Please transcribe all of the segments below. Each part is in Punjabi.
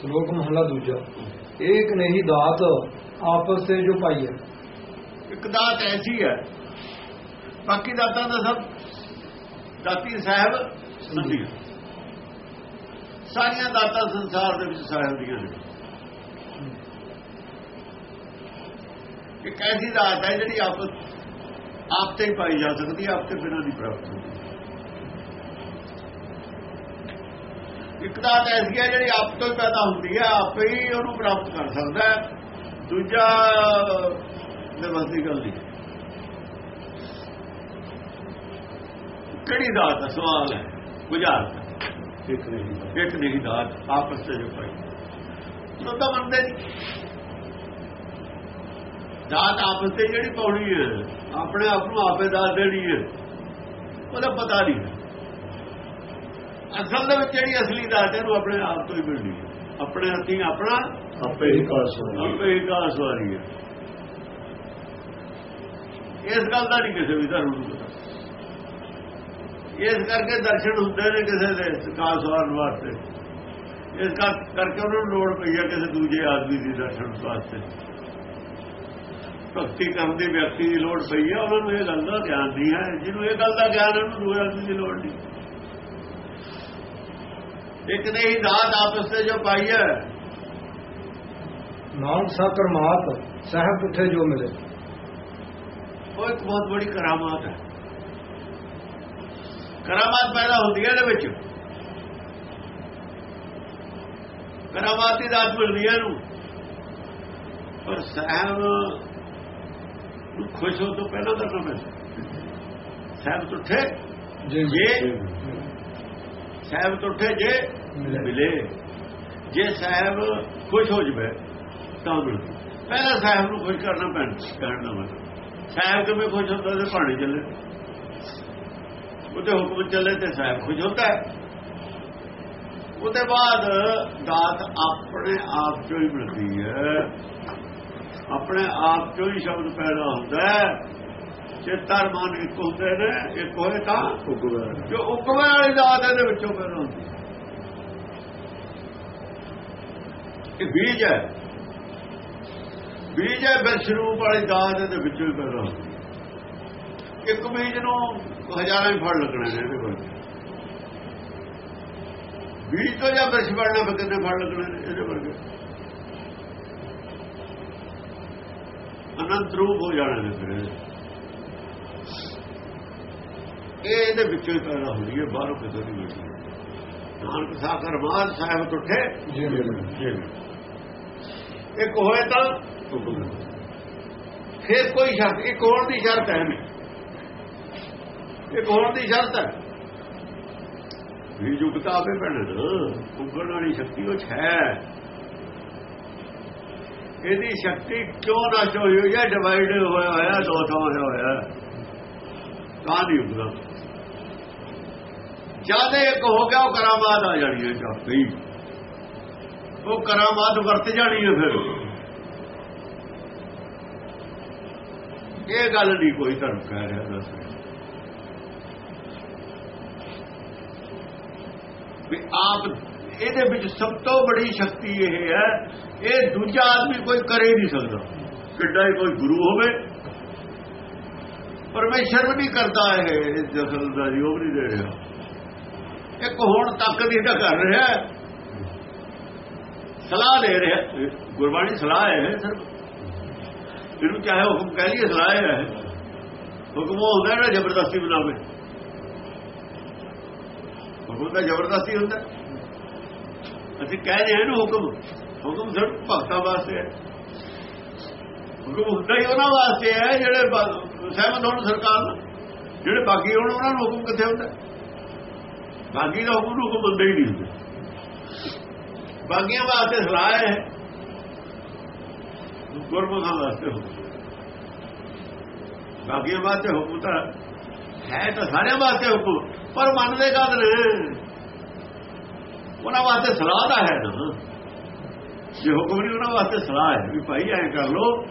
ਸ਼ਲੋਕ ਮਹਲਾ ਦੂਜਾ। ਇੱਕ ਨਹੀਂ ਦਾਤ ਆਪਸ ਤੇ ਜੋ ਪਾਈ ਹੈ। ਇੱਕ ਦਾਤ ਐਸੀ ਹੈ। ਬਾਕੀ ਦਾਤਾਂ ਦਾ ਸਭ ਦਾਤੀ ਸਾਹਿਬ ਸੰਧੀ ਸਾਰੀਆਂ ਦਾਤਾਂ ਸੰਸਾਰ ਦੇ ਵਿੱਚ ਸਾਹਿਬ ਦੀਆਂ ਨੇ। ਇੱਕ ਐਸੀ ਦਾਤ ਹੈ ਜਿਹੜੀ ਆਪਸ ਆਪ ਤੇ ਪਾਈ ਜਾ ਸਕਦੀ ਆਪ ਤੇ ਬਿਨਾਂ ਨਹੀਂ ਪ੍ਰਾਪਤ ਹੁੰਦੀ ਇੱਕ ਦਾਤ ਐਸੀ ਹੈ ਜਿਹੜੀ ਆਪ ਤੋਂ ਹੀ ਪੈਦਾ ਹੁੰਦੀ ਹੈ ਆਪੇ ਹੀ ਉਹਨੂੰ ਪ੍ਰਾਪਤ ਕਰ ਸਕਦਾ ਹੈ। ਦੂਜਾ ਦੇ ਦੀ ਗੱਲ ਨਹੀਂ ਕਿਹੜੀ ਦਾਤ ਦਾ ਸਵਾਲ ਹੈ? ਬੁਝਾਰਤ ਇੱਕ ਨਹੀਂ ਇੱਕ ਨਹੀਂ ਦਾਤ ਆਪਸ ਤੇ ਜੋ ਪਾਈ ਉਹ ਤਾਂ ਮੰਨਦੇ ਨਹੀਂ। ਦਾਤ ਆਪਸ ਤੇ ਜਿਹੜੀ ਪਾਉਣੀ ਹੈ ਆਪਣੇ ਆਪ ਨੂੰ ਆਪੇ ਦਾਤ ਦੇਣੀ ਹੈ। ਉਹਦਾ ਪਤਾ ਨਹੀਂ। ਹੈ। ਅਸਲ ਦੇ ਵਿੱਚ ਜਿਹੜੀ ਅਸਲੀ ਦਾਤ ਹੈ ਉਹ ਆਪਣੇ ਆਪ ਤੋਂ ਹੀ ਮਿਲਦੀ ਹੈ। ਆਪਣੇ ਹੱਥੀਂ ਆਪਣਾ ਆਪੇ ਹੀ ਕਾਸ ਹੋਣਾ ਆਪੇ ਹੀ ਕਾਸ ਵਾਰੀ ਹੈ। ਇਸ ਗੱਲ ਦਾ ਨਹੀਂ ਕਿਸੇ ਵੀ ਧਰਮ ਨੂੰ ਪਤਾ। ਇਸ ਕਰਕੇ ਦਰਸ਼ਨ ਹੁੰਦੇ ਨੇ ਕਿਸੇ ਦੇ ਕਾਸ ਵਾਰਨ ਵਾਸਤੇ। ਇਸ ਕਰ- ਕਰਕੇ ਉਹਨਾਂ ਨੂੰ ਲੋੜ ਪਈ ਹੈ ਕਿਸੇ ਦੂਜੇ ਆਦਮੀ ਦੀ ਦਰਸ਼ਨ ਵਾਸਤੇ। ਭਗਤੀ ਕਰਨ ਦੀ ਵਿਅਕਤੀ ਦੀ ਲੋੜ ਪਈ ਹੈ ਉਹਨਾਂ ਨੂੰ ਇਹ ਗੱਲ ਦਾ ਗਿਆਨ ਨਹੀਂ ਹੈ। ਜਿਹਨੂੰ ਇਹ ਗੱਲ ਦਾ ਗਿਆਨ ਹੈ ਉਹਨੂੰ ਦੂਜੇ ਆਦਮੀ ਦੀ ਲੋੜ ਨਹੀਂ। ਇੱਕ ਨੇ ਹੀ ਦਾਤ ਆਪਸ ਤੇ ਜੋ ਪਾਈ ਹੈ। ਨਾਨਕ ਸਾ ਕਰਮਾਤ ਸਹਿਬ ਪੁੱਠੇ ਜੋ ਮਿਲੇ। ਉਹ ਇੱਕ ਬਹੁਤ ਬੜੀ ਕਰਾਮਾਤ ਹੈ। ਕਰਾਮਾਤ ਪੈਦਾ ਹੁੰਦੀ ਹੈ ਇਹਦੇ ਵਿੱਚ। ਕਰਾਮਾਤ ਦੀ ਦਾਤ ਮਿਲਦੀ ਹੈ ਇਹਨੂੰ। ਪਰ ਸਹਿਬ ਨੂੰ ਖੁਸ਼ ਹੋ ਤੋਂ ਪਹਿਲਾਂ ਕਰਨਾ ਪੈਂਦਾ ਸਹਿਬ ਟੁੱਟੇ ਜੇ। ਜੇ ਸਹਿਬ ਟੁੱਟੇ ਜੇ ਮਿਲੇ। ਜੇ ਸਾਹਿਬ ਖੁਸ਼ ਹੋ ਜਵੇ ਤਾਂ ਮਿਲਦੀ ਪਹਿਲਾਂ ਸਾਹਿਬ ਨੂੰ ਖੁਸ਼ ਕਰਨਾ ਪੈਂਦਾ ਕਰਨਾ ਮਤਲਬ। ਸਾਹਿਬ ਕਿਵੇਂ ਖੁਸ਼ ਹੁੰਦਾ ਤੇ ਪਾਣੀ ਚੱਲੇ। ਉਹਦੇ ਹੁਕਮ ਚੱਲੇ ਤੇ ਸਾਹਿਬ ਖੁਸ਼ ਹੁੰਦਾ ਹੈ। ਉਹਦੇ ਬਾਅਦ ਦਾਤ ਆਪਣੇ ਆਪ ਚੋਂ ਹੀ ਮਿਲਦੀ ਹੈ। ਆਪਣੇ ਆਪ ਚੋਂ ਹੀ ਸ਼ਬਦ ਪੈਦਾ ਹੁੰਦਾ ਹੈ। ਚੇਤਰ ਮਨ ਇੱਕ ਹੁੰਦੇ ਨੇ ਇੱਕ ਹੋਏ ਤਾਂ ਉਗਵਾ ਜੋ ਉਕਮੇ ਵਾਲੀ ਦਾਤ ਇਹਦੇ ਵਿੱਚੋਂ ਪੈਦਾ ਹੁੰਦੀ। ਇਹ ਬੀਜ ਹੈ ਬੀਜ ਹੈ ਬਿਰਛ ਰੂਪ ਵਾਲੀ ਦਾਤ ਇਹਦੇ ਵਿੱਚੋਂ ਪੈਦਾ ਹੁੰਦੀ। ਇੱਕ ਬੀਜ ਨੂੰ ਹਜ਼ਾਰਾਂ ਹੀ ਫਲ ਲੱਗਣੇ ਨੇ ਇਹਦੇ ਕੋਲ ਬੀਜ ਤੋਂ ਜਾਂ ਬਣਨਾ ਫਿਰ ਕਿੰਨੇ ਫਲ ਲੱਗਣੇ ਨੇ ਇਹਦੇ ਵਰਗੇ ਅਨੰਤ ਰੂਪ ਹੋ ਜਾਣੇ ਨੇ ਫਿਰ। ਇਹ ਇਹਦੇ ਵਿੱਚੋਂ ਹੀ ਪੈਦਾ ਹੁੰਦੀ ਹੈ ਬਾਹਰੋਂ ਕਿਤੇ ਨਹੀਂ ਮਿਲਦੀ। ਨਾਨਕ ਸਾਖਰ ਮਾਨ ਸਾਹਿਬ ਟੁੱਟੇ ਜੇ ਮਿਲੇ ਇੱਕ ਹੋਏ ਤਾਂ ਫਿਰ ਕੋਈ ਸ਼ਰਤ ਇੱਕ ਹੋਰ ਦੀ ਸ਼ਰਤ ਹੈ ਨਹੀਂ। ਇੱਕ ਹੋਰ ਦੀ ਸ਼ਰਤ ਹੈ। ਵੀ ਜੁਗਤਾ ਆਪੇ ਪੈਣਾ ਨਾ ਉੱਗਣ ਵਾਲੀ ਸ਼ਕਤੀ ਉਹ ਹੈ ਇਹਦੀ ਸ਼ਕਤੀ ਕਿਉਂ ਨਸ਼ਟ ਹੋਈ ਹੋਈ ਹੈ? ਡਿਵਾਈਡ ਹੋਇਆ ਹੋਇਆ ਦੋ ਥਾਂ ਹੋਇਆ। ਤਾਂ ਨਹੀਂ ਉੱਗਦਾ ਜ਼ਿਆਦਾ ਇੱਕ ਹੋ ਗਿਆ, ਉਹ ਕਰਾਮਾਤ ਆ ਜਾਣੀ ਹੈ ਚਾਹੀ ਉਹ ਕਰਾਮਾਤ ਵਰਤ ਜਾਣੀ ਹੈ ਫਿਰ। ਇਹ ਗੱਲ ਨਹੀਂ ਕੋਈ ਧਰਮ ਕਹਿ ਰਿਹਾ, ਦੱਸ ਵੀ ਆਪ, ਇਹਦੇ ਵਿੱਚ ਸਭ ਤੋਂ ਬੜੀ ਸ਼ਕਤੀ ਇਹ ਹੈ, ਇਹ ਦੂਜਾ ਆਦਮੀ ਕੋਈ ਕਰੇ ਹੀ ਨਹੀਂ ਸਕਦਾ। ਕਿੱਡਾ ਹੀ ਕੋਈ ਗੁਰੂ ਹੋਵੇ ਪਰਮੇਸ਼ਰ ਵੀ ਨਹੀਂ ਕਰਦਾ ਇਹ ਇਸ ਜਸਲ ਦਾ ਯੋਗ ਨਹੀਂ ਦੇ ਰਿਹਾ। ਇੱਕ ਹੁਣ ਤੱਕ ਦੀ ਤਾਂ ਕਰ ਰਿਹਾ ਸਲਾਹ ਦੇ ਰਿਹਾ ਗੁਰਬਾਣੀ ਸਲਾਹ ਹੈ ਸਿਰਫ। ਇਹਨੂੰ ਚਾਹੇ ਹੁਕਮ ਕਹਿ ਲਈਏ, ਸਲਾਹ ਹੈ। ਹੁਕਮ ਉਹ ਹੁੰਦਾ ਜਿਹੜਾ ਜ਼ਬਰਦਸਤੀ ਬਣਾਵੇ ਹੁਕਮ ਤਾਂ ਜ਼ਬਰਦਸਤੀ ਹੁੰਦਾ। ਅਸੀਂ ਕਹਿ ਰਹੇ ਹਾਂ ਇਹਨੂੰ ਹੁਕਮ। ਹੁਕਮ ਸਿਰਫ ਭਗਤਾਂ ਵਾਸਤੇ ਹੈ। ਹੁਕਮ ਹੁੰਦਾ ਹੀ ਉਹਨਾਂ ਵਾਸਤੇ ਹੈ ਜਿਹੜੇ ਸਹਿਮਤ ਹੋਣ ਸਰਕਾਰ ਨਾਲ ਜਿਹੜੇ ਬਾਕੀ ਹੋਣ, ਉਹਨਾਂ ਨੂੰ ਹੁਕਮ ਕਿੱਥੇ ਹੁੰਦਾ? ਬਾਕੀ ਦਾ ਹੁਕਮ ਨੂੰ ਹੁਕਮ ਬੰਦੇ ਹੀ ਨਹੀਂ ਹੁੰਦਾ। ਬਾਕੀਆਂ ਵਾਸਤੇ ਸਲਾਹ ਹੈ। ਗੁਰਮੁਖਾਂ ਵਾਸਤੇ ਹੁਕਮ। ਬਾਕੀਆਂ ਵਾਸਤੇ ਹੁਕਮ ਤਾਂ ਹੈ, ਤਾਂ ਸਾਰਿਆਂ ਵਾਸਤੇ ਹੁਕਮ। ਪਰ ਮੰਨਦੇ ਕਦ ਨੇ? ਉਹਨਾਂ ਵਾਸਤੇ ਸਲਾਹ ਦਾ ਹੈ ਨਾ। ਜੇ ਹੁਕਮ ਨਹੀਂ, ਉਹਨਾਂ ਵਾਸਤੇ ਸਲਾਹ ਹੈ ਵੀ ਭਾਈ ਐਂ ਕਰ ਲੋ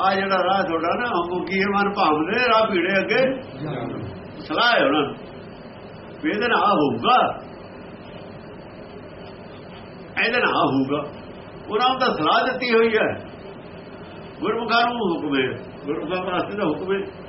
ਆ ਜਿਹੜਾ ਰਾਹ ਤੁਹਾਡਾ ਨਾ ਹੁਕਮ ਹੈ? ਮਨ ਭਾਵਦੇ, ਰਾਹ ਪੀੜੇ ਅੱਗੇ। ਸਲਾਹ ਹੈ ਉਹਨਾਂ ਨੂੰ। ਵੀ ਇਹਦੇ ਨਾਲ ਆਹ ਹੋਊਗਾ। ਇਹਦੇ ਨਾਲ ਆਹ ਹੋਊਗਾ। ਉਹਨਾਂ ਨੂੰ ਤਾਂ ਸਲਾਹ ਦਿੱਤੀ ਹੋਈ ਹੈ। ਗੁਰਮੁਖਾਂ ਨੂੰ ਹੁਕਮ ਹੈ। ਗੁਰਮੁਖਾਂ ਵਾਸਤੇ ਦਾ ਹੁਕਮ ਹੈ।